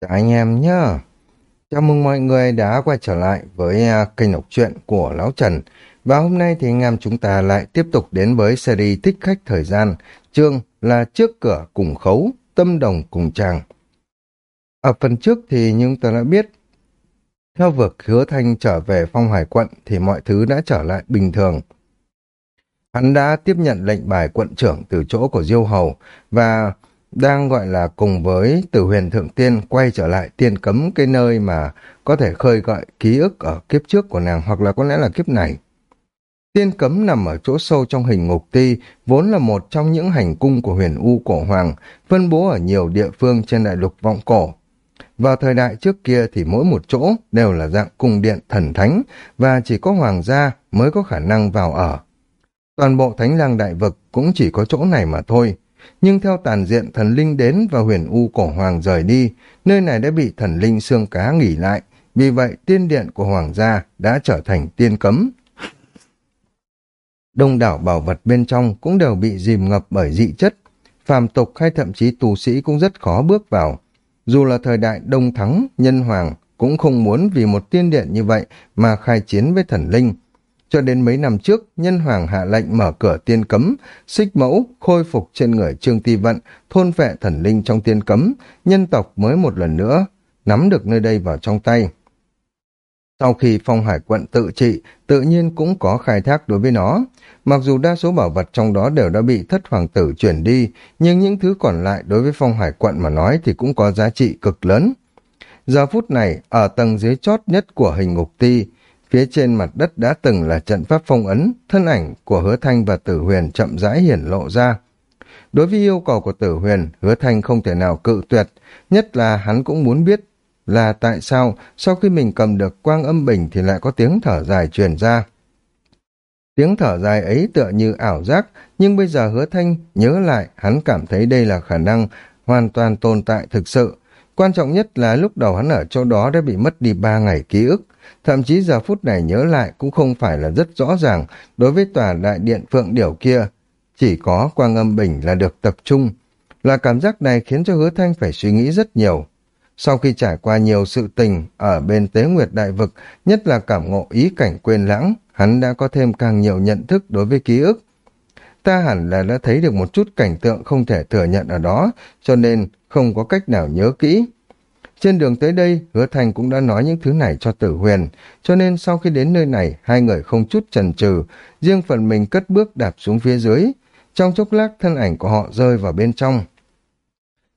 Chào anh em nhá. Chào mừng mọi người đã quay trở lại với à, kênh đọc truyện của Lão Trần. Và hôm nay thì anh em chúng ta lại tiếp tục đến với series Thích Khách Thời Gian. Chương là Trước Cửa Cùng Khấu, Tâm Đồng Cùng Chàng. Ở phần trước thì nhưng ta đã biết, theo vực hứa thanh trở về phong hải quận thì mọi thứ đã trở lại bình thường. Hắn đã tiếp nhận lệnh bài quận trưởng từ chỗ của Diêu Hầu và đang gọi là cùng với tử huyền thượng tiên quay trở lại tiên cấm cái nơi mà có thể khơi gợi ký ức ở kiếp trước của nàng hoặc là có lẽ là kiếp này. Tiên cấm nằm ở chỗ sâu trong hình ngục ti, vốn là một trong những hành cung của huyền U cổ hoàng, phân bố ở nhiều địa phương trên đại lục vọng cổ. Vào thời đại trước kia thì mỗi một chỗ đều là dạng cung điện thần thánh và chỉ có hoàng gia mới có khả năng vào ở. Toàn bộ thánh lang đại vực cũng chỉ có chỗ này mà thôi, nhưng theo tàn diện thần linh đến và huyền u cổ hoàng rời đi, nơi này đã bị thần linh xương cá nghỉ lại, vì vậy tiên điện của hoàng gia đã trở thành tiên cấm. Đông đảo bảo vật bên trong cũng đều bị dìm ngập bởi dị chất, phàm tục hay thậm chí tù sĩ cũng rất khó bước vào. Dù là thời đại đông thắng, nhân hoàng cũng không muốn vì một tiên điện như vậy mà khai chiến với thần linh, cho đến mấy năm trước, nhân hoàng hạ lệnh mở cửa tiên cấm, xích mẫu, khôi phục trên người Trương Ti Vận, thôn vệ thần linh trong tiên cấm, nhân tộc mới một lần nữa, nắm được nơi đây vào trong tay. Sau khi phong hải quận tự trị, tự nhiên cũng có khai thác đối với nó. Mặc dù đa số bảo vật trong đó đều đã bị thất hoàng tử chuyển đi, nhưng những thứ còn lại đối với phong hải quận mà nói thì cũng có giá trị cực lớn. Giờ phút này, ở tầng dưới chót nhất của hình ngục ti, Phía trên mặt đất đã từng là trận pháp phong ấn, thân ảnh của hứa thanh và tử huyền chậm rãi hiển lộ ra. Đối với yêu cầu của tử huyền, hứa thanh không thể nào cự tuyệt, nhất là hắn cũng muốn biết là tại sao sau khi mình cầm được quang âm bình thì lại có tiếng thở dài truyền ra. Tiếng thở dài ấy tựa như ảo giác, nhưng bây giờ hứa thanh nhớ lại, hắn cảm thấy đây là khả năng hoàn toàn tồn tại thực sự. Quan trọng nhất là lúc đầu hắn ở chỗ đó đã bị mất đi ba ngày ký ức, Thậm chí giờ phút này nhớ lại cũng không phải là rất rõ ràng đối với tòa đại điện phượng điểu kia. Chỉ có quang âm bình là được tập trung. Là cảm giác này khiến cho hứa thanh phải suy nghĩ rất nhiều. Sau khi trải qua nhiều sự tình ở bên tế nguyệt đại vực, nhất là cảm ngộ ý cảnh quên lãng, hắn đã có thêm càng nhiều nhận thức đối với ký ức. Ta hẳn là đã thấy được một chút cảnh tượng không thể thừa nhận ở đó, cho nên không có cách nào nhớ kỹ. Trên đường tới đây, hứa thành cũng đã nói những thứ này cho tử huyền, cho nên sau khi đến nơi này, hai người không chút chần chừ, riêng phần mình cất bước đạp xuống phía dưới. Trong chốc lát thân ảnh của họ rơi vào bên trong.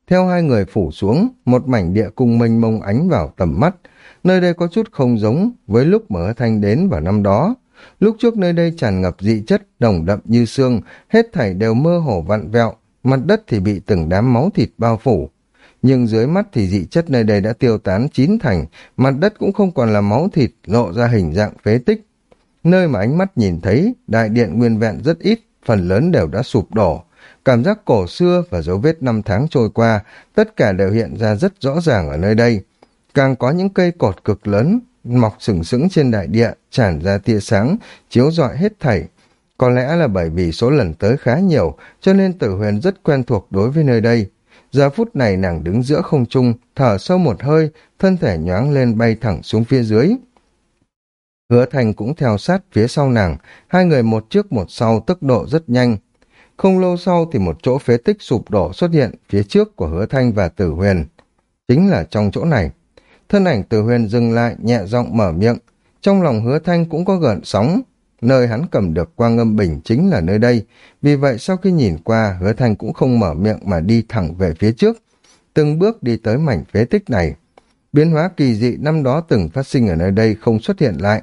Theo hai người phủ xuống, một mảnh địa cung mênh mông ánh vào tầm mắt. Nơi đây có chút không giống với lúc mở thanh đến vào năm đó. Lúc trước nơi đây tràn ngập dị chất, đồng đậm như xương, hết thảy đều mơ hồ vặn vẹo, mặt đất thì bị từng đám máu thịt bao phủ nhưng dưới mắt thì dị chất nơi đây đã tiêu tán chín thành, mặt đất cũng không còn là máu thịt, lộ ra hình dạng phế tích. Nơi mà ánh mắt nhìn thấy, đại điện nguyên vẹn rất ít, phần lớn đều đã sụp đổ. Cảm giác cổ xưa và dấu vết năm tháng trôi qua, tất cả đều hiện ra rất rõ ràng ở nơi đây. Càng có những cây cột cực lớn, mọc sừng sững trên đại địa, tràn ra tia sáng, chiếu rọi hết thảy. Có lẽ là bởi vì số lần tới khá nhiều, cho nên tử huyền rất quen thuộc đối với nơi đây. Giờ phút này nàng đứng giữa không trung, thở sâu một hơi, thân thể nhoáng lên bay thẳng xuống phía dưới. Hứa thành cũng theo sát phía sau nàng, hai người một trước một sau tốc độ rất nhanh. Không lâu sau thì một chỗ phế tích sụp đổ xuất hiện phía trước của hứa thanh và tử huyền. Chính là trong chỗ này. Thân ảnh tử huyền dừng lại, nhẹ giọng mở miệng. Trong lòng hứa thanh cũng có gợn sóng, Nơi hắn cầm được quang âm bình chính là nơi đây, vì vậy sau khi nhìn qua, hứa thanh cũng không mở miệng mà đi thẳng về phía trước, từng bước đi tới mảnh phế tích này. Biến hóa kỳ dị năm đó từng phát sinh ở nơi đây không xuất hiện lại.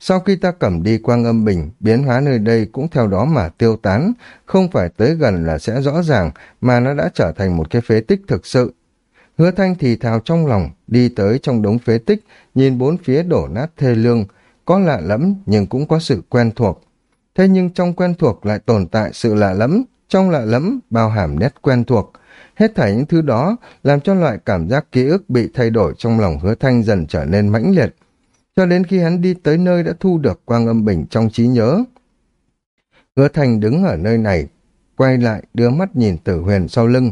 Sau khi ta cầm đi quang âm bình, biến hóa nơi đây cũng theo đó mà tiêu tán, không phải tới gần là sẽ rõ ràng, mà nó đã trở thành một cái phế tích thực sự. Hứa thanh thì thào trong lòng, đi tới trong đống phế tích, nhìn bốn phía đổ nát thê lương, có lạ lẫm nhưng cũng có sự quen thuộc. Thế nhưng trong quen thuộc lại tồn tại sự lạ lẫm, trong lạ lẫm bao hàm nét quen thuộc. Hết thảy những thứ đó làm cho loại cảm giác ký ức bị thay đổi trong lòng hứa thanh dần trở nên mãnh liệt. Cho đến khi hắn đi tới nơi đã thu được quang âm bình trong trí nhớ. Hứa thanh đứng ở nơi này, quay lại đưa mắt nhìn tử huyền sau lưng.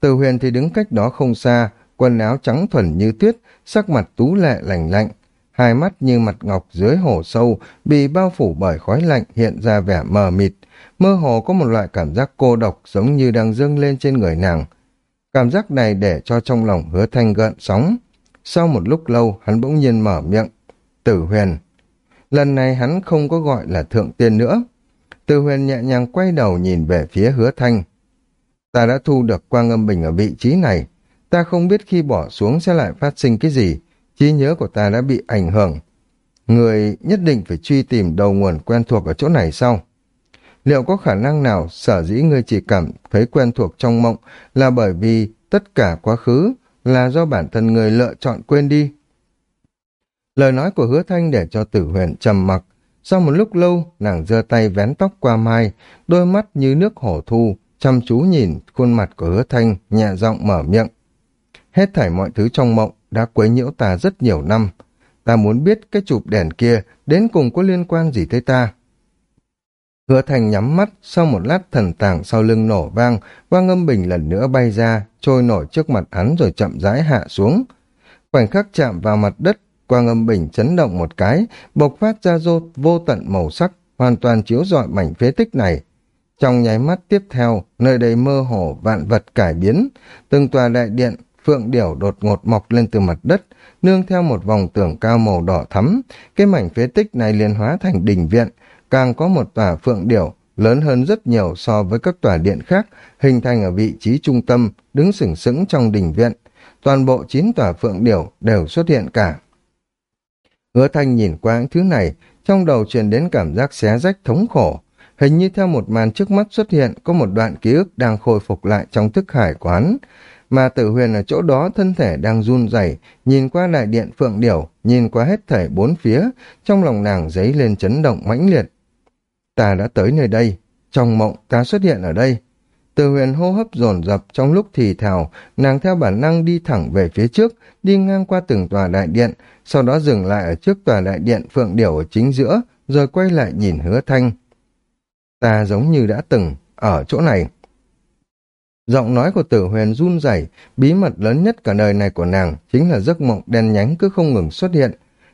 Tử huyền thì đứng cách đó không xa, quần áo trắng thuần như tuyết, sắc mặt tú lệ lành lạnh, hai mắt như mặt ngọc dưới hồ sâu, bị bao phủ bởi khói lạnh hiện ra vẻ mờ mịt, mơ hồ có một loại cảm giác cô độc giống như đang dâng lên trên người nàng. Cảm giác này để cho trong lòng hứa thanh gợn sóng. Sau một lúc lâu, hắn bỗng nhiên mở miệng. Tử huyền. Lần này hắn không có gọi là thượng tiên nữa. Tử huyền nhẹ nhàng quay đầu nhìn về phía hứa thanh. Ta đã thu được quang âm bình ở vị trí này. Ta không biết khi bỏ xuống sẽ lại phát sinh cái gì trí nhớ của ta đã bị ảnh hưởng. Người nhất định phải truy tìm đầu nguồn quen thuộc ở chỗ này sau. Liệu có khả năng nào sở dĩ ngươi chỉ cảm thấy quen thuộc trong mộng là bởi vì tất cả quá khứ là do bản thân người lựa chọn quên đi? Lời nói của hứa thanh để cho tử huyền trầm mặc. Sau một lúc lâu, nàng giơ tay vén tóc qua mai, đôi mắt như nước hổ thu, chăm chú nhìn khuôn mặt của hứa thanh, nhẹ giọng mở miệng. Hết thảy mọi thứ trong mộng đã quấy nhiễu ta rất nhiều năm. Ta muốn biết cái chụp đèn kia đến cùng có liên quan gì tới ta. Hứa thành nhắm mắt, sau một lát thần tàng sau lưng nổ vang, quang âm bình lần nữa bay ra, trôi nổi trước mặt hắn rồi chậm rãi hạ xuống. Khoảnh khắc chạm vào mặt đất, quang âm bình chấn động một cái, bộc phát ra rô vô tận màu sắc, hoàn toàn chiếu rọi mảnh phế tích này. Trong nháy mắt tiếp theo, nơi đây mơ hồ vạn vật cải biến, từng tòa đại điện, phượng điểu đột ngột mọc lên từ mặt đất, nương theo một vòng tường cao màu đỏ thắm, cái mảnh phế tích này liền hóa thành đình viện, càng có một tòa phượng điểu lớn hơn rất nhiều so với các tòa điện khác, hình thành ở vị trí trung tâm, đứng sừng sững trong đình viện. Toàn bộ chín tòa phượng điểu đều xuất hiện cả. Hứa thanh nhìn qua những thứ này, trong đầu truyền đến cảm giác xé rách thống khổ. Hình như theo một màn trước mắt xuất hiện, có một đoạn ký ức đang khôi phục lại trong thức hải quán. Mà tử huyền ở chỗ đó thân thể đang run rẩy nhìn qua đại điện phượng điểu, nhìn qua hết thể bốn phía, trong lòng nàng dấy lên chấn động mãnh liệt ta đã tới nơi đây, trong mộng ta xuất hiện ở đây. Từ huyền hô hấp dồn dập trong lúc thì thào, nàng theo bản năng đi thẳng về phía trước, đi ngang qua từng tòa đại điện, sau đó dừng lại ở trước tòa đại điện phượng điểu ở chính giữa, rồi quay lại nhìn hứa thanh. Ta giống như đã từng, ở chỗ này. Giọng nói của tử huyền run rẩy bí mật lớn nhất cả đời này của nàng chính là giấc mộng đen nhánh cứ không ngừng xuất hiện,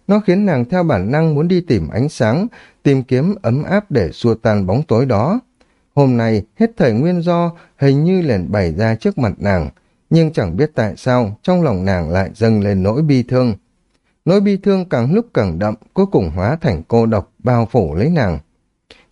nó khiến nàng theo bản năng muốn đi tìm ánh sáng, tìm kiếm ấm áp để xua tan bóng tối đó. Hôm nay, hết thời nguyên do hình như liền bày ra trước mặt nàng, nhưng chẳng biết tại sao trong lòng nàng lại dâng lên nỗi bi thương. Nỗi bi thương càng lúc càng đậm, cuối cùng hóa thành cô độc bao phủ lấy nàng.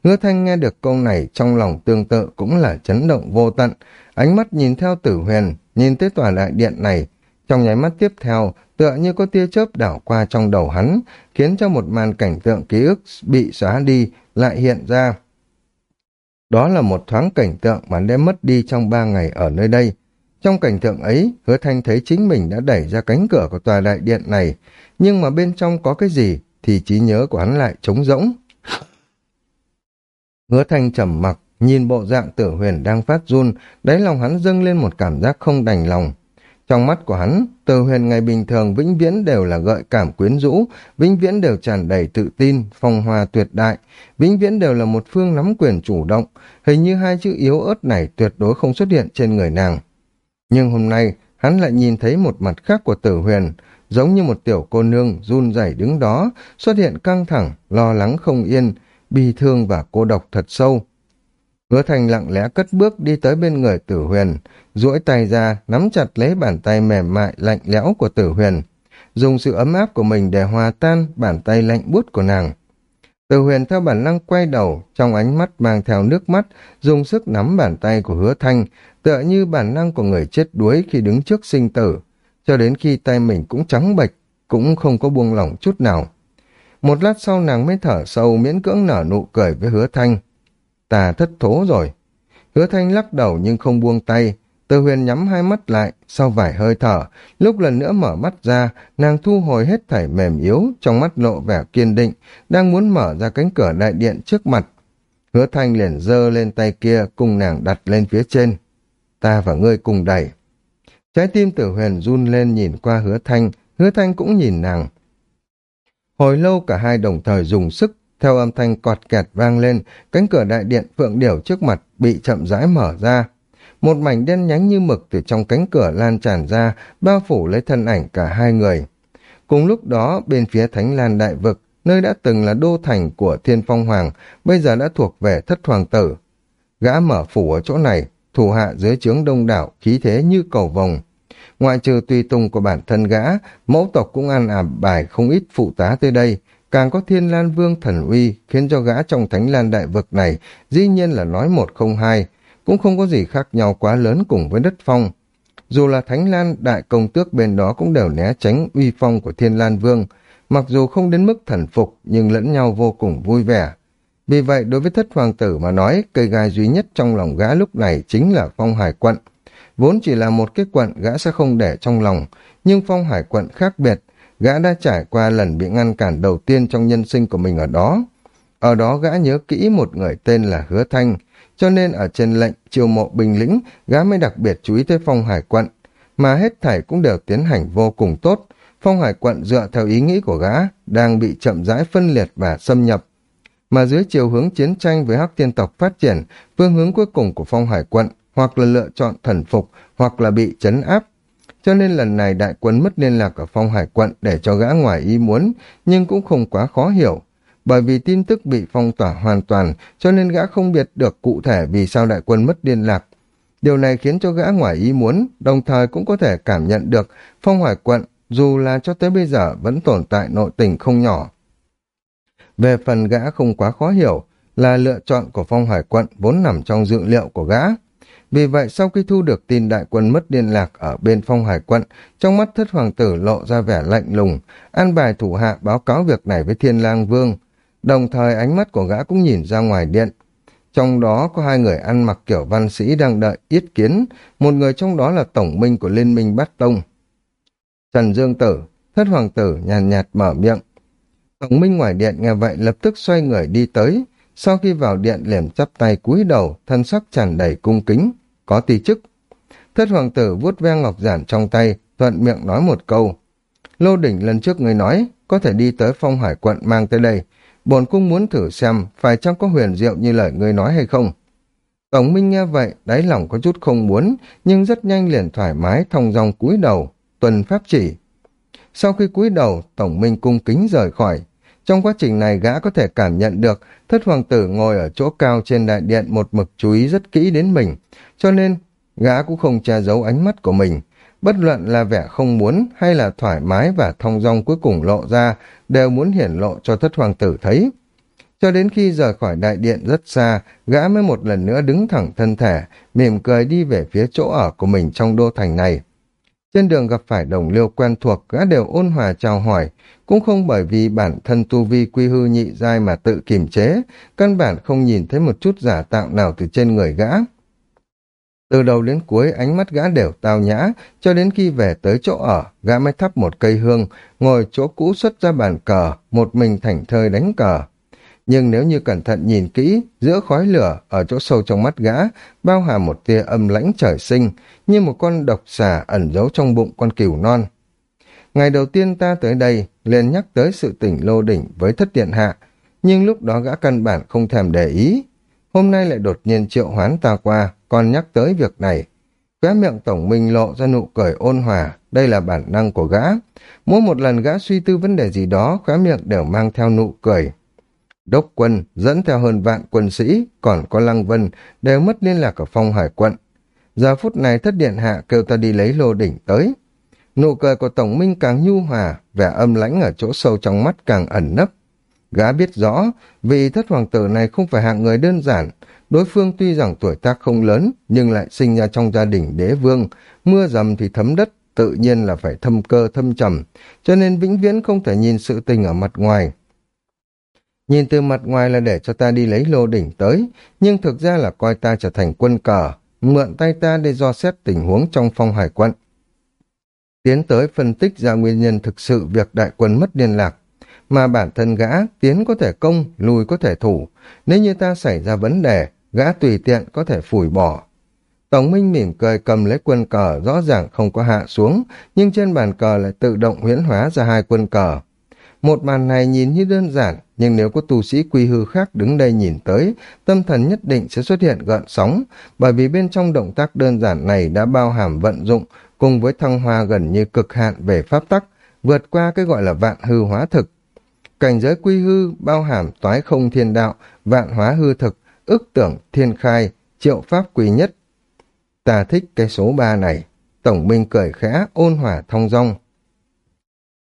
Hứa thanh nghe được câu này trong lòng tương tự cũng là chấn động vô tận, ánh mắt nhìn theo tử huyền, nhìn tới tòa đại điện này. Trong nháy mắt tiếp theo, tựa như có tia chớp đảo qua trong đầu hắn, khiến cho một màn cảnh tượng ký ức bị xóa đi lại hiện ra. Đó là một thoáng cảnh tượng mà đã mất đi trong ba ngày ở nơi đây. Trong cảnh tượng ấy, hứa thanh thấy chính mình đã đẩy ra cánh cửa của tòa đại điện này, nhưng mà bên trong có cái gì thì trí nhớ của hắn lại trống rỗng. Hứa thanh trầm mặc, nhìn bộ dạng tử huyền đang phát run, đáy lòng hắn dâng lên một cảm giác không đành lòng. Trong mắt của hắn, Tử huyền ngày bình thường vĩnh viễn đều là gợi cảm quyến rũ, vĩnh viễn đều tràn đầy tự tin, phong hoa tuyệt đại, vĩnh viễn đều là một phương nắm quyền chủ động, hình như hai chữ yếu ớt này tuyệt đối không xuất hiện trên người nàng. Nhưng hôm nay, hắn lại nhìn thấy một mặt khác của tử huyền, giống như một tiểu cô nương run rẩy đứng đó, xuất hiện căng thẳng, lo lắng không yên, bi thương và cô độc thật sâu. Hứa thành lặng lẽ cất bước đi tới bên người tử huyền, duỗi tay ra, nắm chặt lấy bàn tay mềm mại, lạnh lẽo của tử huyền, dùng sự ấm áp của mình để hòa tan bàn tay lạnh bút của nàng. Tử huyền theo bản năng quay đầu, trong ánh mắt mang theo nước mắt, dùng sức nắm bàn tay của hứa thanh, tựa như bản năng của người chết đuối khi đứng trước sinh tử, cho đến khi tay mình cũng trắng bệch, cũng không có buông lỏng chút nào. Một lát sau nàng mới thở sâu miễn cưỡng nở nụ cười với hứa thanh. Ta thất thố rồi. Hứa thanh lắc đầu nhưng không buông tay, từ huyền nhắm hai mắt lại, sau vài hơi thở, lúc lần nữa mở mắt ra, nàng thu hồi hết thảy mềm yếu, trong mắt lộ vẻ kiên định, đang muốn mở ra cánh cửa đại điện trước mặt. Hứa thanh liền giơ lên tay kia, cùng nàng đặt lên phía trên. Ta và ngươi cùng đẩy. Trái tim tử huyền run lên nhìn qua hứa thanh, hứa thanh cũng nhìn nàng. Hồi lâu cả hai đồng thời dùng sức, theo âm thanh cọt kẹt vang lên, cánh cửa đại điện phượng điểu trước mặt bị chậm rãi mở ra một mảnh đen nhánh như mực từ trong cánh cửa lan tràn ra, bao phủ lấy thân ảnh cả hai người. Cùng lúc đó, bên phía Thánh Lan Đại Vực, nơi đã từng là đô thành của Thiên Phong Hoàng, bây giờ đã thuộc về thất hoàng tử. Gã mở phủ ở chỗ này, thủ hạ dưới trướng đông đảo, khí thế như cầu vồng. Ngoại trừ tùy tùng của bản thân gã, mẫu tộc cũng ăn ảm bài không ít phụ tá tới đây, càng có thiên lan vương thần uy khiến cho gã trong thánh lan đại vực này dĩ nhiên là nói một không hai, cũng không có gì khác nhau quá lớn cùng với đất phong. Dù là thánh lan đại công tước bên đó cũng đều né tránh uy phong của thiên lan vương, mặc dù không đến mức thần phục nhưng lẫn nhau vô cùng vui vẻ. Vì vậy đối với thất hoàng tử mà nói, cây gai duy nhất trong lòng gã lúc này chính là phong hải quận. Vốn chỉ là một cái quận gã sẽ không để trong lòng, nhưng phong hải quận khác biệt, gã đã trải qua lần bị ngăn cản đầu tiên trong nhân sinh của mình ở đó. Ở đó gã nhớ kỹ một người tên là Hứa Thanh, cho nên ở trên lệnh triều mộ bình lĩnh, gã mới đặc biệt chú ý tới phong hải quận, mà hết thảy cũng đều tiến hành vô cùng tốt. Phong hải quận dựa theo ý nghĩ của gã, đang bị chậm rãi phân liệt và xâm nhập. Mà dưới chiều hướng chiến tranh với hắc tiên tộc phát triển, phương hướng cuối cùng của phong hải quận hoặc là lựa chọn thần phục, hoặc là bị chấn áp. Cho nên lần này đại quân mất liên lạc ở phong hải quận để cho gã ngoài ý muốn, nhưng cũng không quá khó hiểu. Bởi vì tin tức bị phong tỏa hoàn toàn, cho nên gã không biết được cụ thể vì sao đại quân mất liên lạc. Điều này khiến cho gã ngoài ý muốn, đồng thời cũng có thể cảm nhận được phong hải quận dù là cho tới bây giờ vẫn tồn tại nội tình không nhỏ. Về phần gã không quá khó hiểu, là lựa chọn của phong hải quận vốn nằm trong dự liệu của gã. Vì vậy sau khi thu được tin đại quân mất liên lạc ở bên phong hải quận, trong mắt thất hoàng tử lộ ra vẻ lạnh lùng, an bài thủ hạ báo cáo việc này với thiên lang vương. Đồng thời ánh mắt của gã cũng nhìn ra ngoài điện. Trong đó có hai người ăn mặc kiểu văn sĩ đang đợi yết kiến, một người trong đó là tổng minh của Liên minh Bát Tông. Trần Dương Tử, thất hoàng tử nhàn nhạt, nhạt mở miệng. Tổng minh ngoài điện nghe vậy lập tức xoay người đi tới, sau khi vào điện liền chắp tay cúi đầu, thân sắc tràn đầy cung kính có ti chức. Thất hoàng tử vuốt ve ngọc giản trong tay, thuận miệng nói một câu. Lô đỉnh lần trước người nói, có thể đi tới phong hải quận mang tới đây. Bồn cung muốn thử xem, phải chăng có huyền diệu như lời người nói hay không. Tổng Minh nghe vậy, đáy lòng có chút không muốn, nhưng rất nhanh liền thoải mái thong dong cúi đầu, tuần pháp chỉ. Sau khi cúi đầu, Tổng Minh cung kính rời khỏi. Trong quá trình này gã có thể cảm nhận được thất hoàng tử ngồi ở chỗ cao trên đại điện một mực chú ý rất kỹ đến mình, cho nên gã cũng không che giấu ánh mắt của mình. Bất luận là vẻ không muốn hay là thoải mái và thong dong cuối cùng lộ ra, đều muốn hiển lộ cho thất hoàng tử thấy. Cho đến khi rời khỏi đại điện rất xa, gã mới một lần nữa đứng thẳng thân thể, mỉm cười đi về phía chỗ ở của mình trong đô thành này. Trên đường gặp phải đồng liêu quen thuộc, gã đều ôn hòa chào hỏi, cũng không bởi vì bản thân tu vi quy hư nhị giai mà tự kiềm chế, căn bản không nhìn thấy một chút giả tạo nào từ trên người gã. Từ đầu đến cuối ánh mắt gã đều tao nhã, cho đến khi về tới chỗ ở, gã mới thắp một cây hương, ngồi chỗ cũ xuất ra bàn cờ, một mình thảnh thơi đánh cờ. Nhưng nếu như cẩn thận nhìn kỹ, giữa khói lửa, ở chỗ sâu trong mắt gã, bao hàm một tia âm lãnh trời sinh, như một con độc xà ẩn giấu trong bụng con cừu non. Ngày đầu tiên ta tới đây, liền nhắc tới sự tỉnh lô đỉnh với thất điện hạ, nhưng lúc đó gã căn bản không thèm để ý. Hôm nay lại đột nhiên triệu hoán ta qua, còn nhắc tới việc này. Khóe miệng tổng minh lộ ra nụ cười ôn hòa, đây là bản năng của gã. Mỗi một lần gã suy tư vấn đề gì đó, khóe miệng đều mang theo nụ cười. Đốc quân dẫn theo hơn vạn quân sĩ, còn có Lăng Vân, đều mất liên lạc ở phong hải quận. Giờ phút này thất điện hạ kêu ta đi lấy lô đỉnh tới. Nụ cười của Tổng Minh càng nhu hòa, vẻ âm lãnh ở chỗ sâu trong mắt càng ẩn nấp. Gã biết rõ, vì thất hoàng tử này không phải hạng người đơn giản, đối phương tuy rằng tuổi tác không lớn, nhưng lại sinh ra trong gia đình đế vương, mưa dầm thì thấm đất, tự nhiên là phải thâm cơ thâm trầm, cho nên vĩnh viễn không thể nhìn sự tình ở mặt ngoài. Nhìn từ mặt ngoài là để cho ta đi lấy lô đỉnh tới, nhưng thực ra là coi ta trở thành quân cờ, mượn tay ta để do xét tình huống trong phong hải quận. Tiến tới phân tích ra nguyên nhân thực sự việc đại quân mất liên lạc, mà bản thân gã tiến có thể công, lùi có thể thủ, nếu như ta xảy ra vấn đề, gã tùy tiện có thể phủi bỏ. Tổng Minh mỉm cười cầm lấy quân cờ rõ ràng không có hạ xuống, nhưng trên bàn cờ lại tự động huyễn hóa ra hai quân cờ. Một màn này nhìn như đơn giản, nhưng nếu có tu sĩ quy hư khác đứng đây nhìn tới, tâm thần nhất định sẽ xuất hiện gợn sóng, bởi vì bên trong động tác đơn giản này đã bao hàm vận dụng cùng với thăng hoa gần như cực hạn về pháp tắc, vượt qua cái gọi là vạn hư hóa thực. Cảnh giới quy hư bao hàm toái không thiên đạo, vạn hóa hư thực, ức tưởng thiên khai, triệu pháp quy nhất. Ta thích cái số ba này. Tổng minh cười khẽ, ôn hòa thong dong.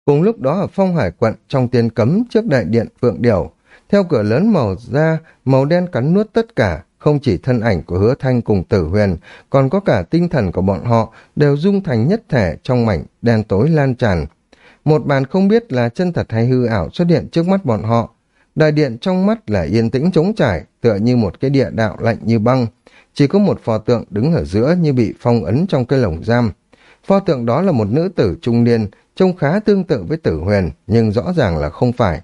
Cùng lúc đó ở phong hải quận trong tiên cấm trước đại điện Phượng Điểu, theo cửa lớn màu da, màu đen cắn nuốt tất cả, không chỉ thân ảnh của hứa thanh cùng tử huyền, còn có cả tinh thần của bọn họ đều dung thành nhất thể trong mảnh đen tối lan tràn. Một bàn không biết là chân thật hay hư ảo xuất hiện trước mắt bọn họ. Đại điện trong mắt là yên tĩnh trống trải, tựa như một cái địa đạo lạnh như băng. Chỉ có một pho tượng đứng ở giữa như bị phong ấn trong cái lồng giam. Pho tượng đó là một nữ tử trung niên, trông khá tương tự với tử huyền, nhưng rõ ràng là không phải.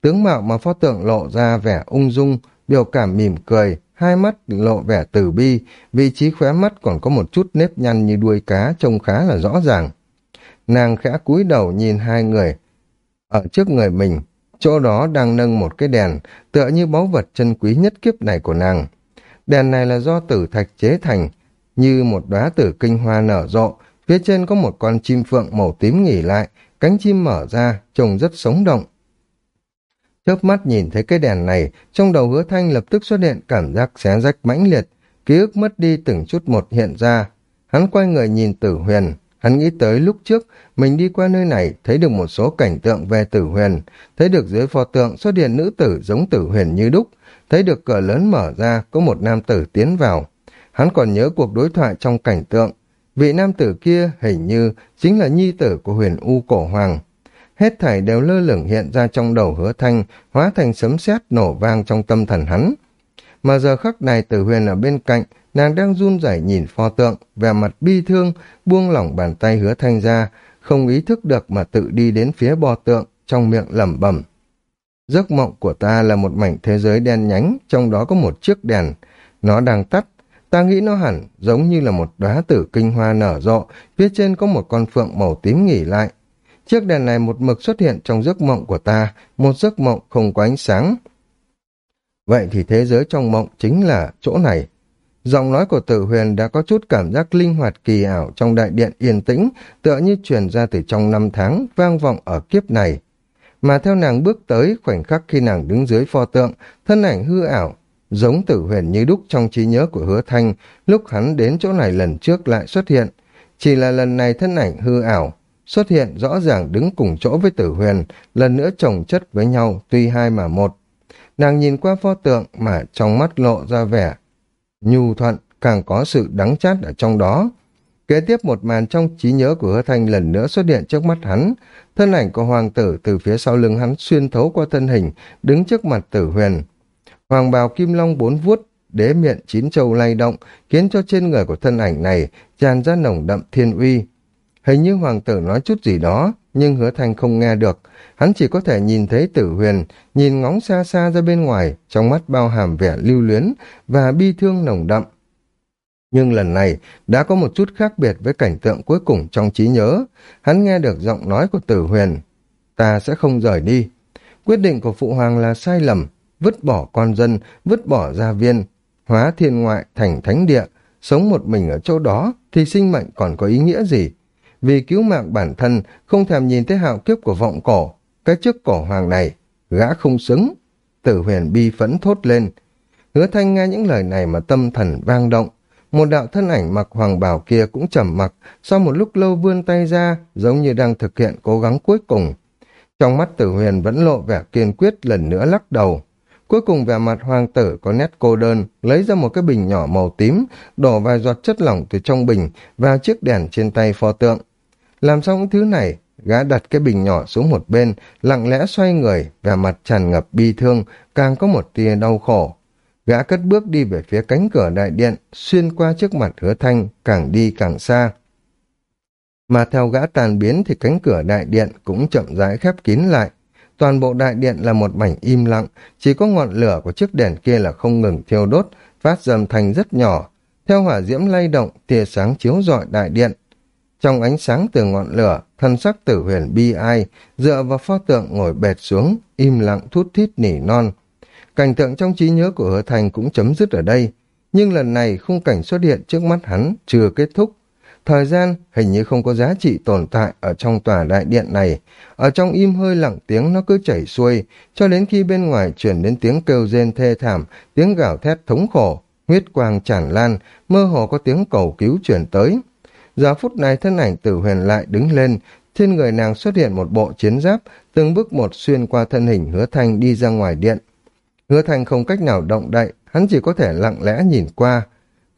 Tướng mạo mà pho tượng lộ ra vẻ ung dung, biểu cảm mỉm cười, hai mắt lộ vẻ từ bi, vị trí khóe mắt còn có một chút nếp nhăn như đuôi cá trông khá là rõ ràng. Nàng khẽ cúi đầu nhìn hai người ở trước người mình, chỗ đó đang nâng một cái đèn, tựa như báu vật chân quý nhất kiếp này của nàng. Đèn này là do tử thạch chế thành, như một đóa tử kinh hoa nở rộ, phía trên có một con chim phượng màu tím nghỉ lại, cánh chim mở ra, trông rất sống động. Chớp mắt nhìn thấy cái đèn này, trong đầu hứa thanh lập tức xuất hiện cảm giác xé rách mãnh liệt, ký ức mất đi từng chút một hiện ra. Hắn quay người nhìn tử huyền, hắn nghĩ tới lúc trước mình đi qua nơi này thấy được một số cảnh tượng về tử huyền, thấy được dưới pho tượng xuất hiện nữ tử giống tử huyền như đúc, thấy được cửa lớn mở ra có một nam tử tiến vào. Hắn còn nhớ cuộc đối thoại trong cảnh tượng, vị nam tử kia hình như chính là nhi tử của huyền U Cổ Hoàng hết thảy đều lơ lửng hiện ra trong đầu hứa thanh, hóa thành sấm sét nổ vang trong tâm thần hắn. Mà giờ khắc này tử huyền ở bên cạnh, nàng đang run rẩy nhìn pho tượng, vẻ mặt bi thương, buông lỏng bàn tay hứa thanh ra, không ý thức được mà tự đi đến phía bò tượng, trong miệng lẩm bẩm. Giấc mộng của ta là một mảnh thế giới đen nhánh, trong đó có một chiếc đèn. Nó đang tắt, ta nghĩ nó hẳn giống như là một đóa tử kinh hoa nở rộ, phía trên có một con phượng màu tím nghỉ lại. Chiếc đèn này một mực xuất hiện trong giấc mộng của ta, một giấc mộng không có ánh sáng. Vậy thì thế giới trong mộng chính là chỗ này. Giọng nói của tử huyền đã có chút cảm giác linh hoạt kỳ ảo trong đại điện yên tĩnh, tựa như truyền ra từ trong năm tháng, vang vọng ở kiếp này. Mà theo nàng bước tới, khoảnh khắc khi nàng đứng dưới pho tượng, thân ảnh hư ảo, giống tử huyền như đúc trong trí nhớ của hứa thanh, lúc hắn đến chỗ này lần trước lại xuất hiện. Chỉ là lần này thân ảnh hư ảo, xuất hiện rõ ràng đứng cùng chỗ với tử huyền, lần nữa chồng chất với nhau, tuy hai mà một. Nàng nhìn qua pho tượng mà trong mắt lộ ra vẻ nhu thuận, càng có sự đắng chát ở trong đó. Kế tiếp một màn trong trí nhớ của hứa thanh lần nữa xuất hiện trước mắt hắn, thân ảnh của hoàng tử từ phía sau lưng hắn xuyên thấu qua thân hình, đứng trước mặt tử huyền. Hoàng bào kim long bốn vuốt, đế miệng chín châu lay động, khiến cho trên người của thân ảnh này tràn ra nồng đậm thiên uy. Hình như hoàng tử nói chút gì đó, nhưng hứa thanh không nghe được. Hắn chỉ có thể nhìn thấy tử huyền, nhìn ngóng xa xa ra bên ngoài, trong mắt bao hàm vẻ lưu luyến và bi thương nồng đậm. Nhưng lần này đã có một chút khác biệt với cảnh tượng cuối cùng trong trí nhớ. Hắn nghe được giọng nói của tử huyền. Ta sẽ không rời đi. Quyết định của phụ hoàng là sai lầm. Vứt bỏ con dân, vứt bỏ gia viên, hóa thiên ngoại thành thánh địa. Sống một mình ở chỗ đó thì sinh mệnh còn có ý nghĩa gì? vì cứu mạng bản thân, không thèm nhìn thấy hạo kiếp của vọng cổ. Cái chức cổ hoàng này, gã không xứng. Tử huyền bi phẫn thốt lên. Hứa thanh nghe những lời này mà tâm thần vang động. Một đạo thân ảnh mặc hoàng bào kia cũng trầm mặc, sau một lúc lâu vươn tay ra, giống như đang thực hiện cố gắng cuối cùng. Trong mắt tử huyền vẫn lộ vẻ kiên quyết lần nữa lắc đầu. Cuối cùng vẻ mặt hoàng tử có nét cô đơn, lấy ra một cái bình nhỏ màu tím, đổ vài giọt chất lỏng từ trong bình vào chiếc đèn trên tay pho tượng. Làm xong những thứ này, gã đặt cái bình nhỏ xuống một bên, lặng lẽ xoay người, vẻ mặt tràn ngập bi thương, càng có một tia đau khổ. Gã cất bước đi về phía cánh cửa đại điện, xuyên qua trước mặt hứa thanh, càng đi càng xa. Mà theo gã tàn biến thì cánh cửa đại điện cũng chậm rãi khép kín lại. Toàn bộ đại điện là một mảnh im lặng, chỉ có ngọn lửa của chiếc đèn kia là không ngừng thiêu đốt, phát dầm thành rất nhỏ. Theo hỏa diễm lay động, tia sáng chiếu rọi đại điện, Trong ánh sáng từ ngọn lửa, thân sắc tử huyền bi ai, dựa vào pho tượng ngồi bệt xuống, im lặng thút thít nỉ non. Cảnh tượng trong trí nhớ của hứa thành cũng chấm dứt ở đây, nhưng lần này khung cảnh xuất hiện trước mắt hắn chưa kết thúc. Thời gian hình như không có giá trị tồn tại ở trong tòa đại điện này. Ở trong im hơi lặng tiếng nó cứ chảy xuôi, cho đến khi bên ngoài chuyển đến tiếng kêu rên thê thảm, tiếng gào thét thống khổ, huyết quang tràn lan, mơ hồ có tiếng cầu cứu chuyển tới. Giờ phút này thân ảnh tử huyền lại đứng lên, trên người nàng xuất hiện một bộ chiến giáp, từng bước một xuyên qua thân hình hứa thanh đi ra ngoài điện. Hứa thanh không cách nào động đậy, hắn chỉ có thể lặng lẽ nhìn qua.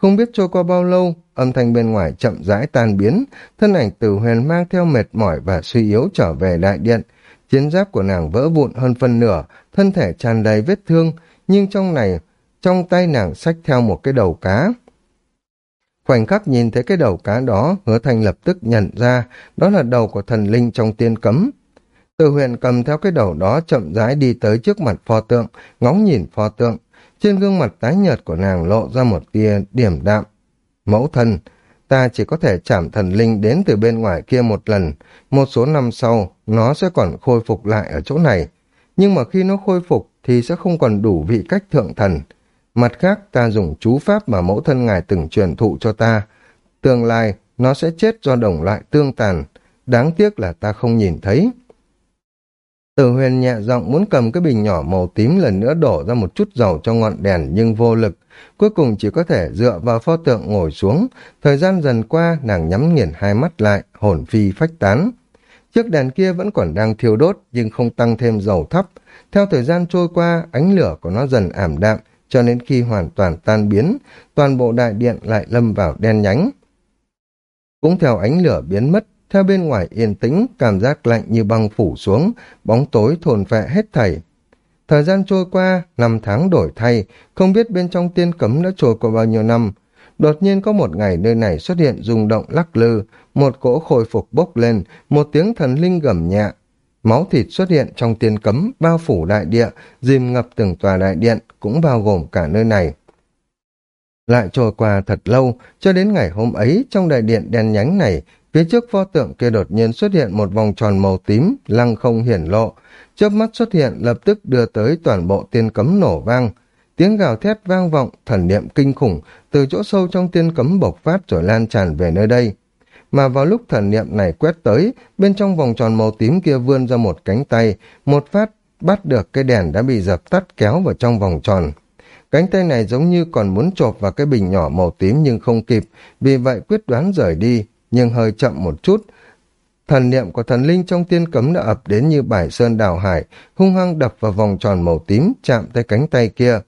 Không biết trôi qua bao lâu, âm thanh bên ngoài chậm rãi tan biến, thân ảnh tử huyền mang theo mệt mỏi và suy yếu trở về đại điện. Chiến giáp của nàng vỡ vụn hơn phân nửa, thân thể tràn đầy vết thương, nhưng trong này, trong tay nàng xách theo một cái đầu cá. Khoảnh khắc nhìn thấy cái đầu cá đó, hứa thanh lập tức nhận ra, đó là đầu của thần linh trong tiên cấm. Từ huyền cầm theo cái đầu đó chậm rãi đi tới trước mặt pho tượng, ngóng nhìn pho tượng. Trên gương mặt tái nhợt của nàng lộ ra một tia điểm đạm. Mẫu thân, ta chỉ có thể chạm thần linh đến từ bên ngoài kia một lần. Một số năm sau, nó sẽ còn khôi phục lại ở chỗ này. Nhưng mà khi nó khôi phục thì sẽ không còn đủ vị cách thượng thần. Mặt khác, ta dùng chú pháp mà mẫu thân ngài từng truyền thụ cho ta. Tương lai, nó sẽ chết do đồng loại tương tàn. Đáng tiếc là ta không nhìn thấy. Tử huyền nhẹ giọng muốn cầm cái bình nhỏ màu tím lần nữa đổ ra một chút dầu cho ngọn đèn nhưng vô lực. Cuối cùng chỉ có thể dựa vào pho tượng ngồi xuống. Thời gian dần qua, nàng nhắm nghiền hai mắt lại, hồn phi phách tán. Chiếc đèn kia vẫn còn đang thiêu đốt nhưng không tăng thêm dầu thấp. Theo thời gian trôi qua, ánh lửa của nó dần ảm đạm, cho đến khi hoàn toàn tan biến, toàn bộ đại điện lại lâm vào đen nhánh. Cũng theo ánh lửa biến mất, theo bên ngoài yên tĩnh, cảm giác lạnh như băng phủ xuống, bóng tối thồn phệ hết thảy. Thời gian trôi qua, năm tháng đổi thay, không biết bên trong tiên cấm đã trôi qua bao nhiêu năm. Đột nhiên có một ngày nơi này xuất hiện rung động lắc lư, một cỗ khôi phục bốc lên, một tiếng thần linh gầm nhẹ, Máu thịt xuất hiện trong tiên cấm, bao phủ đại địa, dìm ngập từng tòa đại điện, cũng bao gồm cả nơi này. Lại trôi qua thật lâu, cho đến ngày hôm ấy, trong đại điện đen nhánh này, phía trước pho tượng kia đột nhiên xuất hiện một vòng tròn màu tím, lăng không hiển lộ. Chớp mắt xuất hiện lập tức đưa tới toàn bộ tiên cấm nổ vang. Tiếng gào thét vang vọng, thần niệm kinh khủng, từ chỗ sâu trong tiên cấm bộc phát rồi lan tràn về nơi đây mà vào lúc thần niệm này quét tới, bên trong vòng tròn màu tím kia vươn ra một cánh tay, một phát bắt được cái đèn đã bị dập tắt kéo vào trong vòng tròn. Cánh tay này giống như còn muốn chộp vào cái bình nhỏ màu tím nhưng không kịp, vì vậy quyết đoán rời đi, nhưng hơi chậm một chút. Thần niệm của thần linh trong tiên cấm đã ập đến như bài sơn đào hải, hung hăng đập vào vòng tròn màu tím, chạm tới cánh tay kia.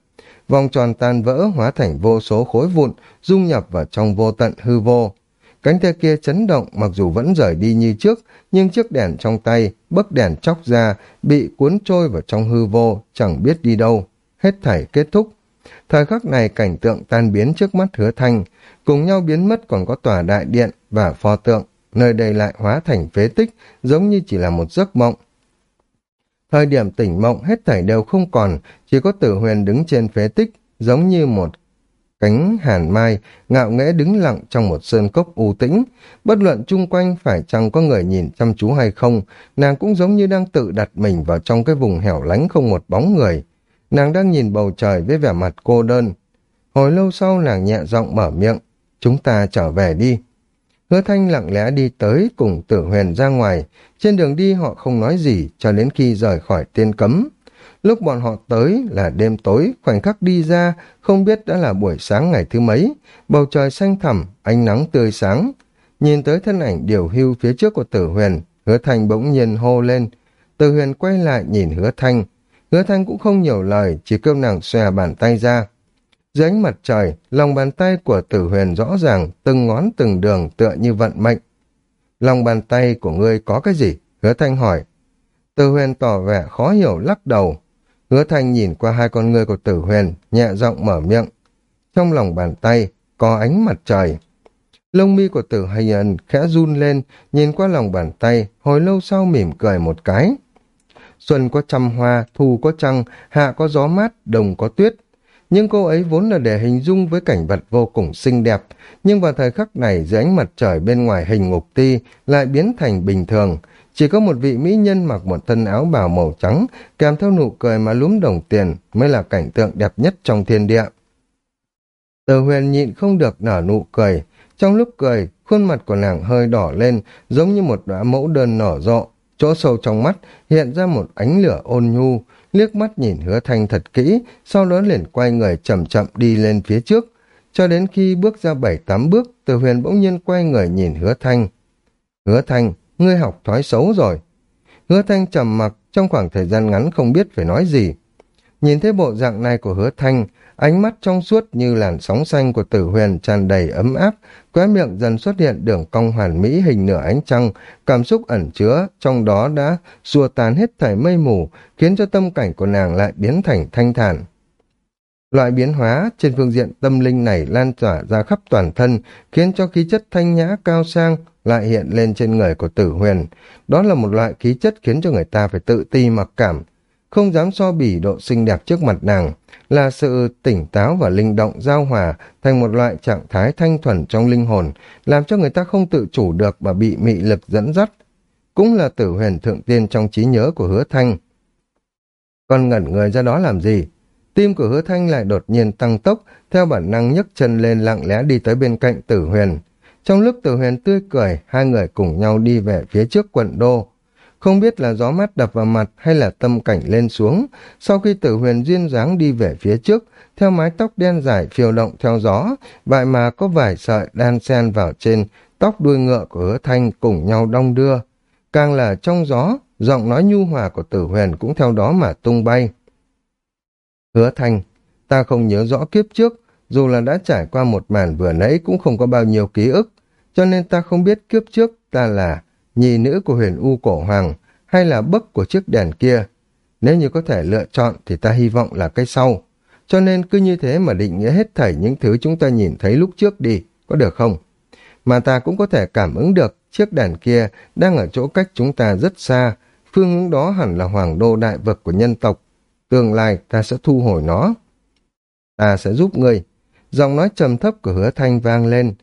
Vòng tròn tan vỡ hóa thành vô số khối vụn, dung nhập vào trong vô tận hư vô. Cánh tay kia chấn động mặc dù vẫn rời đi như trước, nhưng chiếc đèn trong tay, bấc đèn chóc ra, bị cuốn trôi vào trong hư vô, chẳng biết đi đâu. Hết thảy kết thúc. Thời khắc này cảnh tượng tan biến trước mắt hứa thanh, cùng nhau biến mất còn có tòa đại điện và pho tượng, nơi đây lại hóa thành phế tích, giống như chỉ là một giấc mộng. Thời điểm tỉnh mộng hết thảy đều không còn, chỉ có tử huyền đứng trên phế tích, giống như một cánh hàn mai, ngạo nghễ đứng lặng trong một sơn cốc u tĩnh. Bất luận chung quanh phải chăng có người nhìn chăm chú hay không, nàng cũng giống như đang tự đặt mình vào trong cái vùng hẻo lánh không một bóng người. Nàng đang nhìn bầu trời với vẻ mặt cô đơn. Hồi lâu sau nàng nhẹ giọng mở miệng, chúng ta trở về đi. Hứa thanh lặng lẽ đi tới cùng tử huyền ra ngoài, trên đường đi họ không nói gì cho đến khi rời khỏi tiên cấm. Lúc bọn họ tới là đêm tối, khoảnh khắc đi ra, không biết đã là buổi sáng ngày thứ mấy. Bầu trời xanh thẳm, ánh nắng tươi sáng. Nhìn tới thân ảnh điều hưu phía trước của tử huyền, hứa thanh bỗng nhiên hô lên. Tử huyền quay lại nhìn hứa thanh. Hứa thanh cũng không nhiều lời, chỉ kêu nàng xòe bàn tay ra. Dưới ánh mặt trời, lòng bàn tay của tử huyền rõ ràng, từng ngón từng đường tựa như vận mệnh. Lòng bàn tay của ngươi có cái gì? Hứa thanh hỏi. Tử huyền tỏ vẻ khó hiểu lắc đầu. Hứa thanh nhìn qua hai con ngươi của tử huyền, nhẹ giọng mở miệng. Trong lòng bàn tay, có ánh mặt trời. Lông mi của tử huyền khẽ run lên, nhìn qua lòng bàn tay, hồi lâu sau mỉm cười một cái. Xuân có trăm hoa, thu có trăng, hạ có gió mát, đồng có tuyết. nhưng cô ấy vốn là để hình dung với cảnh vật vô cùng xinh đẹp, nhưng vào thời khắc này dưới ánh mặt trời bên ngoài hình ngục ti lại biến thành bình thường, chỉ có một vị mỹ nhân mặc một thân áo bào màu trắng, kèm theo nụ cười mà lúm đồng tiền mới là cảnh tượng đẹp nhất trong thiên địa. Từ huyền nhịn không được nở nụ cười, trong lúc cười, khuôn mặt của nàng hơi đỏ lên, giống như một đóa mẫu đơn nở rộ, chỗ sâu trong mắt hiện ra một ánh lửa ôn nhu, liếc mắt nhìn hứa thanh thật kỹ, sau đó liền quay người chậm chậm đi lên phía trước. Cho đến khi bước ra bảy tám bước, từ huyền bỗng nhiên quay người nhìn hứa thanh. Hứa thanh, ngươi học thói xấu rồi. Hứa thanh trầm mặc trong khoảng thời gian ngắn không biết phải nói gì. Nhìn thấy bộ dạng này của hứa thanh, ánh mắt trong suốt như làn sóng xanh của tử huyền tràn đầy ấm áp, khóe miệng dần xuất hiện đường cong hoàn mỹ hình nửa ánh trăng, cảm xúc ẩn chứa, trong đó đã xua tan hết thảy mây mù, khiến cho tâm cảnh của nàng lại biến thành thanh thản. Loại biến hóa trên phương diện tâm linh này lan tỏa ra khắp toàn thân, khiến cho khí chất thanh nhã cao sang lại hiện lên trên người của tử huyền. Đó là một loại khí chất khiến cho người ta phải tự ti mặc cảm, không dám so bỉ độ xinh đẹp trước mặt nàng, là sự tỉnh táo và linh động giao hòa thành một loại trạng thái thanh thuần trong linh hồn, làm cho người ta không tự chủ được mà bị mị lực dẫn dắt. Cũng là tử huyền thượng tiên trong trí nhớ của hứa thanh. Còn ngẩn người ra đó làm gì? Tim của hứa thanh lại đột nhiên tăng tốc, theo bản năng nhấc chân lên lặng lẽ đi tới bên cạnh tử huyền. Trong lúc tử huyền tươi cười, hai người cùng nhau đi về phía trước quận đô. Không biết là gió mát đập vào mặt hay là tâm cảnh lên xuống, sau khi tử huyền duyên dáng đi về phía trước, theo mái tóc đen dài phiêu động theo gió, vậy mà có vài sợi đan sen vào trên tóc đuôi ngựa của hứa thanh cùng nhau đong đưa. Càng là trong gió, giọng nói nhu hòa của tử huyền cũng theo đó mà tung bay. Hứa thanh, ta không nhớ rõ kiếp trước, dù là đã trải qua một màn vừa nãy cũng không có bao nhiêu ký ức, cho nên ta không biết kiếp trước ta là nhì nữ của huyền U cổ hoàng, hay là bấc của chiếc đèn kia. Nếu như có thể lựa chọn thì ta hy vọng là cái sau. Cho nên cứ như thế mà định nghĩa hết thảy những thứ chúng ta nhìn thấy lúc trước đi, có được không? Mà ta cũng có thể cảm ứng được chiếc đèn kia đang ở chỗ cách chúng ta rất xa, phương hướng đó hẳn là hoàng đô đại vực của nhân tộc. Tương lai ta sẽ thu hồi nó. Ta sẽ giúp ngươi. Giọng nói trầm thấp của hứa thanh vang lên.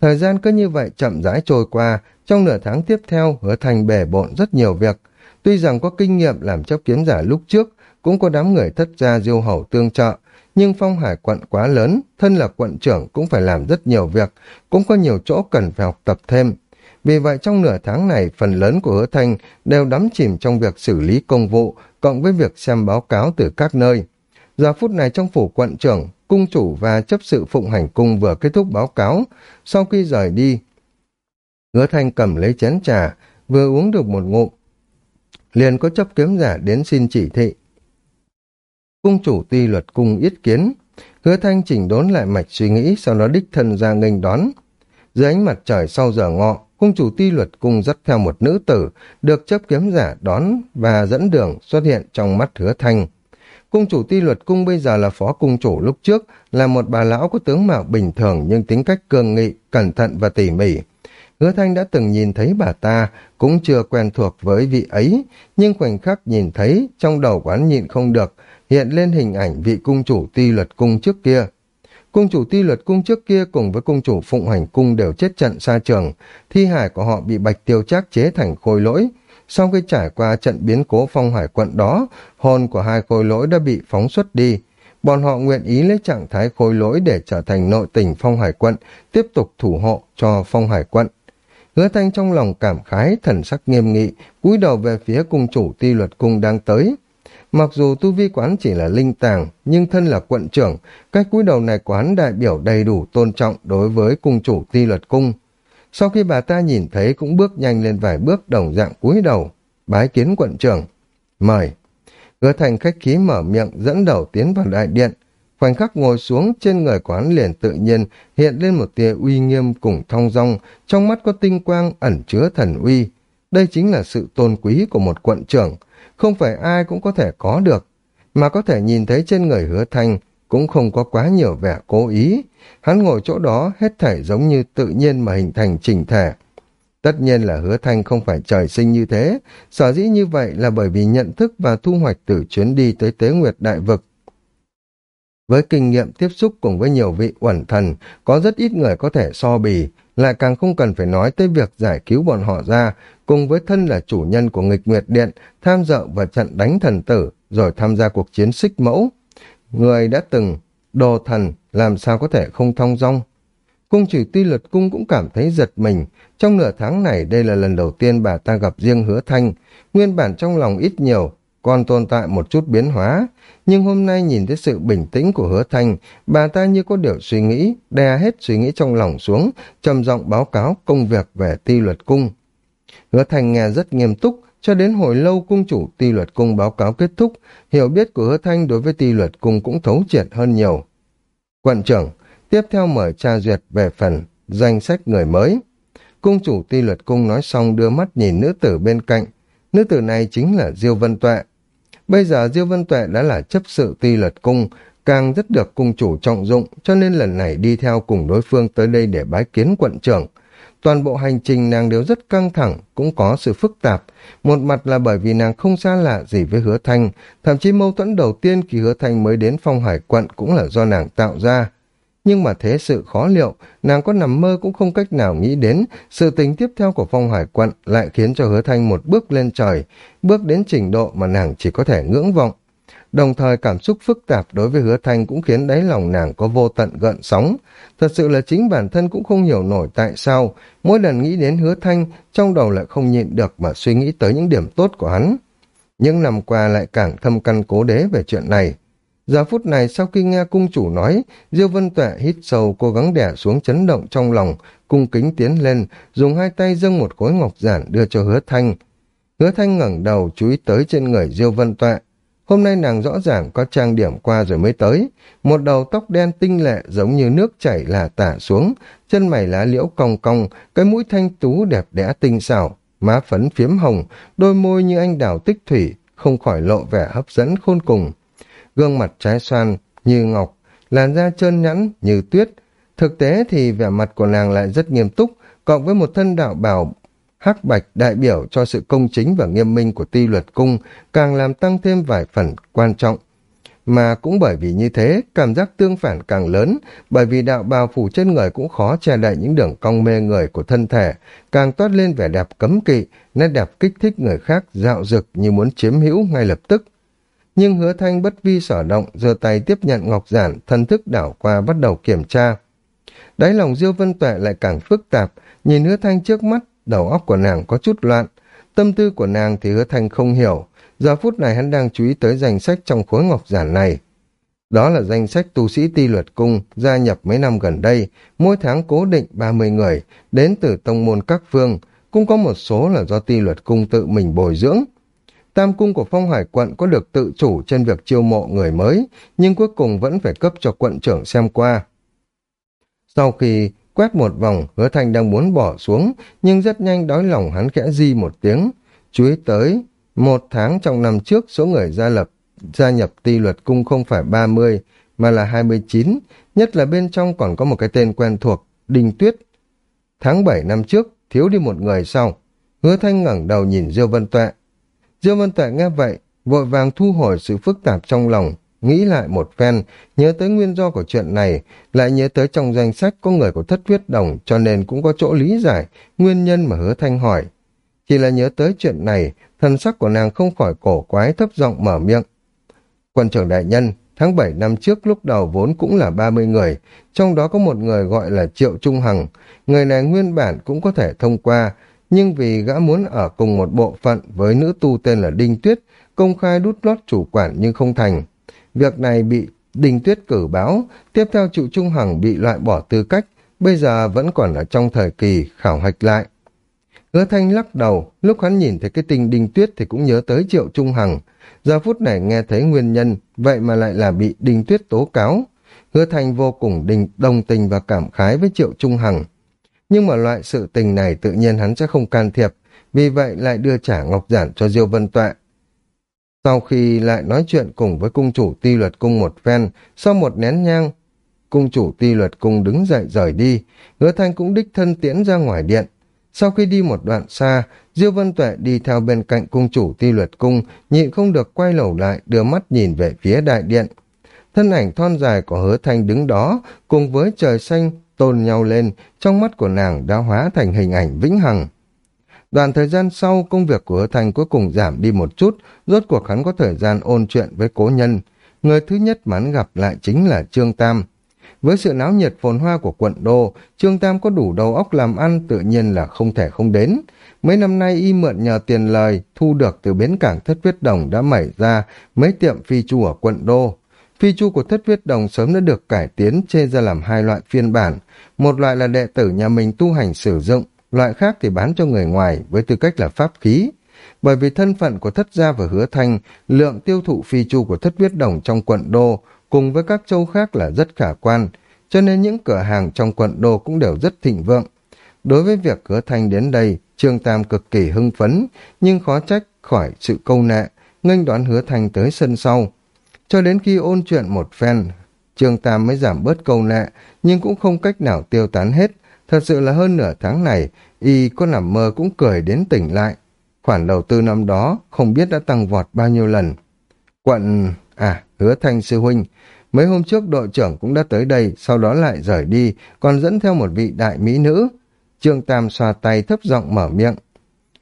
Thời gian cứ như vậy chậm rãi trôi qua, trong nửa tháng tiếp theo, hứa thành bể bộn rất nhiều việc. Tuy rằng có kinh nghiệm làm chấp kiếm giả lúc trước, cũng có đám người thất gia diêu hầu tương trợ, nhưng phong hải quận quá lớn, thân là quận trưởng cũng phải làm rất nhiều việc, cũng có nhiều chỗ cần phải học tập thêm. Vì vậy trong nửa tháng này, phần lớn của hứa thanh đều đắm chìm trong việc xử lý công vụ, cộng với việc xem báo cáo từ các nơi. Giờ phút này trong phủ quận trưởng, cung chủ và chấp sự phụng hành cung vừa kết thúc báo cáo. Sau khi rời đi, Hứa thanh cầm lấy chén trà, vừa uống được một ngụm. Liền có chấp kiếm giả đến xin chỉ thị. Cung chủ ti luật cung yết kiến. Hứa thanh chỉnh đốn lại mạch suy nghĩ, sau đó đích thân ra nghênh đón. Dưới ánh mặt trời sau giờ ngọ, cung chủ ti luật cung dắt theo một nữ tử, được chấp kiếm giả đón và dẫn đường xuất hiện trong mắt hứa thanh. Cung chủ ti luật cung bây giờ là phó cung chủ lúc trước, là một bà lão có tướng mạo bình thường nhưng tính cách cường nghị, cẩn thận và tỉ mỉ. Hứa Thanh đã từng nhìn thấy bà ta, cũng chưa quen thuộc với vị ấy, nhưng khoảnh khắc nhìn thấy, trong đầu quán nhịn không được, hiện lên hình ảnh vị cung chủ ti luật cung trước kia. Cung chủ ti luật cung trước kia cùng với cung chủ phụng hành cung đều chết trận xa trường, thi hải của họ bị bạch tiêu trác chế thành khôi lỗi. Sau khi trải qua trận biến cố phong hải quận đó, hồn của hai khôi lỗi đã bị phóng xuất đi. Bọn họ nguyện ý lấy trạng thái khôi lỗi để trở thành nội tình phong hải quận, tiếp tục thủ hộ cho phong hải quận. Hứa thanh trong lòng cảm khái, thần sắc nghiêm nghị, cúi đầu về phía cung chủ ti luật cung đang tới. Mặc dù tu vi quán chỉ là linh tàng, nhưng thân là quận trưởng, cách cúi đầu này quán đại biểu đầy đủ tôn trọng đối với cung chủ ti luật cung. Sau khi bà ta nhìn thấy cũng bước nhanh lên vài bước đồng dạng cúi đầu, bái kiến quận trưởng. Mời. Hứa thành khách khí mở miệng dẫn đầu tiến vào đại điện, Khoảnh khắc ngồi xuống trên người quán liền tự nhiên hiện lên một tia uy nghiêm cùng thong dong, trong mắt có tinh quang ẩn chứa thần uy. Đây chính là sự tôn quý của một quận trưởng, không phải ai cũng có thể có được, mà có thể nhìn thấy trên người hứa thanh cũng không có quá nhiều vẻ cố ý. Hắn ngồi chỗ đó hết thảy giống như tự nhiên mà hình thành chỉnh thể. Tất nhiên là hứa thanh không phải trời sinh như thế, sở dĩ như vậy là bởi vì nhận thức và thu hoạch từ chuyến đi tới tế nguyệt đại vực với kinh nghiệm tiếp xúc cùng với nhiều vị uẩn thần, có rất ít người có thể so bì, lại càng không cần phải nói tới việc giải cứu bọn họ ra, cùng với thân là chủ nhân của nghịch nguyệt điện, tham dự vào trận đánh thần tử, rồi tham gia cuộc chiến xích mẫu. Người đã từng đồ thần, làm sao có thể không thong dong. Cung chỉ tuy luật cung cũng cảm thấy giật mình, trong nửa tháng này đây là lần đầu tiên bà ta gặp riêng hứa thanh, nguyên bản trong lòng ít nhiều, còn tồn tại một chút biến hóa, nhưng hôm nay nhìn thấy sự bình tĩnh của hứa thanh, bà ta như có điều suy nghĩ, đè hết suy nghĩ trong lòng xuống, trầm giọng báo cáo công việc về ti luật cung. Hứa thanh nghe rất nghiêm túc, cho đến hồi lâu cung chủ ti luật cung báo cáo kết thúc, hiểu biết của hứa thanh đối với ti luật cung cũng thấu triệt hơn nhiều. Quận trưởng, tiếp theo mời tra duyệt về phần danh sách người mới. Cung chủ ti luật cung nói xong đưa mắt nhìn nữ tử bên cạnh. Nữ tử này chính là Diêu Vân Tuệ. Bây giờ Diêu Vân Tuệ đã là chấp sự ti luật cung, càng rất được cung chủ trọng dụng, cho nên lần này đi theo cùng đối phương tới đây để bái kiến quận trưởng. Toàn bộ hành trình nàng đều rất căng thẳng, cũng có sự phức tạp. Một mặt là bởi vì nàng không xa lạ gì với hứa thanh, thậm chí mâu thuẫn đầu tiên khi hứa thanh mới đến phong hải quận cũng là do nàng tạo ra. Nhưng mà thế sự khó liệu, nàng có nằm mơ cũng không cách nào nghĩ đến, sự tình tiếp theo của phong hải quận lại khiến cho hứa thanh một bước lên trời, bước đến trình độ mà nàng chỉ có thể ngưỡng vọng. Đồng thời cảm xúc phức tạp đối với hứa thanh cũng khiến đáy lòng nàng có vô tận gợn sóng. Thật sự là chính bản thân cũng không hiểu nổi tại sao, mỗi lần nghĩ đến hứa thanh, trong đầu lại không nhịn được mà suy nghĩ tới những điểm tốt của hắn. Những năm qua lại càng thâm căn cố đế về chuyện này. Giờ phút này sau khi nghe cung chủ nói, Diêu Vân Tuệ hít sâu cố gắng đẻ xuống chấn động trong lòng, cung kính tiến lên, dùng hai tay dâng một khối ngọc giản đưa cho hứa thanh. Hứa thanh ngẩng đầu chú ý tới trên người Diêu Vân Tuệ. Hôm nay nàng rõ ràng có trang điểm qua rồi mới tới, một đầu tóc đen tinh lệ giống như nước chảy là tả xuống, chân mày lá liễu cong cong, cái mũi thanh tú đẹp đẽ tinh xảo, má phấn phiếm hồng, đôi môi như anh đào tích thủy, không khỏi lộ vẻ hấp dẫn khôn cùng gương mặt trái xoan như ngọc, làn da trơn nhẵn như tuyết. Thực tế thì vẻ mặt của nàng lại rất nghiêm túc, cộng với một thân đạo bảo hắc bạch đại biểu cho sự công chính và nghiêm minh của ti luật cung càng làm tăng thêm vài phần quan trọng. Mà cũng bởi vì như thế, cảm giác tương phản càng lớn, bởi vì đạo bào phủ trên người cũng khó che đậy những đường cong mê người của thân thể, càng toát lên vẻ đẹp cấm kỵ, nét đẹp kích thích người khác dạo dực như muốn chiếm hữu ngay lập tức nhưng hứa thanh bất vi sở động, giơ tay tiếp nhận ngọc giản, thân thức đảo qua bắt đầu kiểm tra. Đáy lòng Diêu Vân Tuệ lại càng phức tạp, nhìn hứa thanh trước mắt, đầu óc của nàng có chút loạn. Tâm tư của nàng thì hứa thanh không hiểu, giờ phút này hắn đang chú ý tới danh sách trong khối ngọc giản này. Đó là danh sách tu sĩ ti luật cung, gia nhập mấy năm gần đây, mỗi tháng cố định 30 người, đến từ tông môn các phương, cũng có một số là do ti luật cung tự mình bồi dưỡng. Tam cung của phong hải quận có được tự chủ trên việc chiêu mộ người mới, nhưng cuối cùng vẫn phải cấp cho quận trưởng xem qua. Sau khi quét một vòng, hứa Thanh đang muốn bỏ xuống, nhưng rất nhanh đói lòng hắn khẽ di một tiếng. Chú ý tới, một tháng trong năm trước số người gia lập gia nhập ti luật cung không phải 30, mà là 29, nhất là bên trong còn có một cái tên quen thuộc, Đinh Tuyết. Tháng 7 năm trước, thiếu đi một người sau. Hứa Thanh ngẩng đầu nhìn Diêu Vân Tuệ, Diêu Vân Tuệ nghe vậy, vội vàng thu hồi sự phức tạp trong lòng, nghĩ lại một phen, nhớ tới nguyên do của chuyện này, lại nhớ tới trong danh sách có người của thất huyết đồng cho nên cũng có chỗ lý giải, nguyên nhân mà hứa thanh hỏi. Chỉ là nhớ tới chuyện này, thần sắc của nàng không khỏi cổ quái thấp giọng mở miệng. Quân trưởng đại nhân, tháng 7 năm trước lúc đầu vốn cũng là 30 người, trong đó có một người gọi là Triệu Trung Hằng, người này nguyên bản cũng có thể thông qua, nhưng vì gã muốn ở cùng một bộ phận với nữ tu tên là Đinh Tuyết, công khai đút lót chủ quản nhưng không thành. Việc này bị Đinh Tuyết cử báo, tiếp theo Triệu Trung Hằng bị loại bỏ tư cách, bây giờ vẫn còn ở trong thời kỳ khảo hạch lại. Hứa Thanh lắc đầu, lúc hắn nhìn thấy cái tình Đinh Tuyết thì cũng nhớ tới Triệu Trung Hằng. Giờ phút này nghe thấy nguyên nhân, vậy mà lại là bị Đinh Tuyết tố cáo. Hứa Thanh vô cùng đình, đồng tình và cảm khái với Triệu Trung Hằng. Nhưng mà loại sự tình này tự nhiên hắn sẽ không can thiệp, vì vậy lại đưa trả ngọc giản cho Diêu Vân tọa Sau khi lại nói chuyện cùng với cung chủ ti luật cung một phen, sau một nén nhang, cung chủ ti luật cung đứng dậy rời đi, hứa thanh cũng đích thân tiễn ra ngoài điện. Sau khi đi một đoạn xa, Diêu Vân Tuệ đi theo bên cạnh cung chủ ti luật cung, nhịn không được quay lầu lại, đưa mắt nhìn về phía đại điện. thân ảnh thon dài của hứa thanh đứng đó, cùng với trời xanh tôn nhau lên, trong mắt của nàng đã hóa thành hình ảnh vĩnh hằng. Đoạn thời gian sau, công việc của hứa thanh cuối cùng giảm đi một chút, rốt cuộc hắn có thời gian ôn chuyện với cố nhân. Người thứ nhất mà hắn gặp lại chính là Trương Tam. Với sự náo nhiệt phồn hoa của quận đô, Trương Tam có đủ đầu óc làm ăn tự nhiên là không thể không đến. Mấy năm nay y mượn nhờ tiền lời thu được từ bến cảng thất huyết đồng đã mẩy ra mấy tiệm phi chu ở quận đô. Phi chu của thất huyết đồng sớm đã được cải tiến chê ra làm hai loại phiên bản. Một loại là đệ tử nhà mình tu hành sử dụng, loại khác thì bán cho người ngoài với tư cách là pháp khí. Bởi vì thân phận của thất gia và hứa thanh, lượng tiêu thụ phi chu của thất huyết đồng trong quận đô cùng với các châu khác là rất khả quan, cho nên những cửa hàng trong quận đô cũng đều rất thịnh vượng. Đối với việc hứa thanh đến đây, Trương Tam cực kỳ hưng phấn, nhưng khó trách khỏi sự câu nệ, nghênh đoán hứa thanh tới sân sau. Cho đến khi ôn chuyện một phen, Trương Tam mới giảm bớt câu nệ, nhưng cũng không cách nào tiêu tán hết. Thật sự là hơn nửa tháng này, y có nằm mơ cũng cười đến tỉnh lại. Khoản đầu tư năm đó không biết đã tăng vọt bao nhiêu lần. Quận... À, hứa thanh sư huynh. Mấy hôm trước đội trưởng cũng đã tới đây, sau đó lại rời đi, còn dẫn theo một vị đại mỹ nữ. Trương Tam xoa tay thấp giọng mở miệng.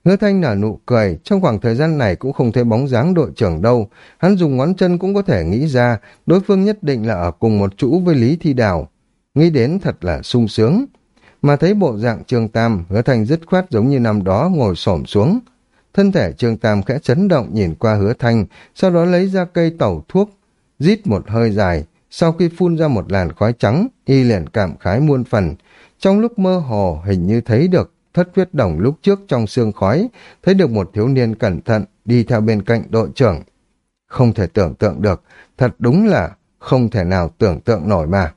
Hứa thanh nở nụ cười, trong khoảng thời gian này cũng không thấy bóng dáng đội trưởng đâu. Hắn dùng ngón chân cũng có thể nghĩ ra, đối phương nhất định là ở cùng một chỗ với Lý Thi Đào. Nghĩ đến thật là sung sướng. Mà thấy bộ dạng Trương Tam, hứa thanh dứt khoát giống như năm đó ngồi xổm xuống. Thân thể Trương Tam khẽ chấn động nhìn qua hứa thanh, sau đó lấy ra cây tẩu thuốc, rít một hơi dài. Sau khi phun ra một làn khói trắng, y liền cảm khái muôn phần. Trong lúc mơ hồ, hình như thấy được thất huyết đồng lúc trước trong xương khói, thấy được một thiếu niên cẩn thận đi theo bên cạnh đội trưởng. Không thể tưởng tượng được, thật đúng là không thể nào tưởng tượng nổi mà.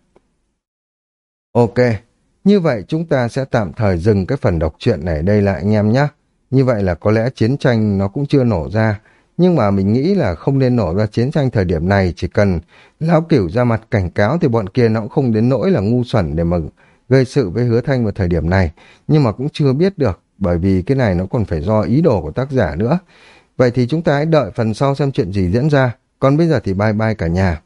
Ok, như vậy chúng ta sẽ tạm thời dừng cái phần đọc truyện này đây lại anh em nhé. Như vậy là có lẽ chiến tranh nó cũng chưa nổ ra, nhưng mà mình nghĩ là không nên nổ ra chiến tranh thời điểm này, chỉ cần lão cửu ra mặt cảnh cáo thì bọn kia nó cũng không đến nỗi là ngu xuẩn để mà gây sự với hứa thanh vào thời điểm này, nhưng mà cũng chưa biết được, bởi vì cái này nó còn phải do ý đồ của tác giả nữa. Vậy thì chúng ta hãy đợi phần sau xem chuyện gì diễn ra, còn bây giờ thì bye bye cả nhà.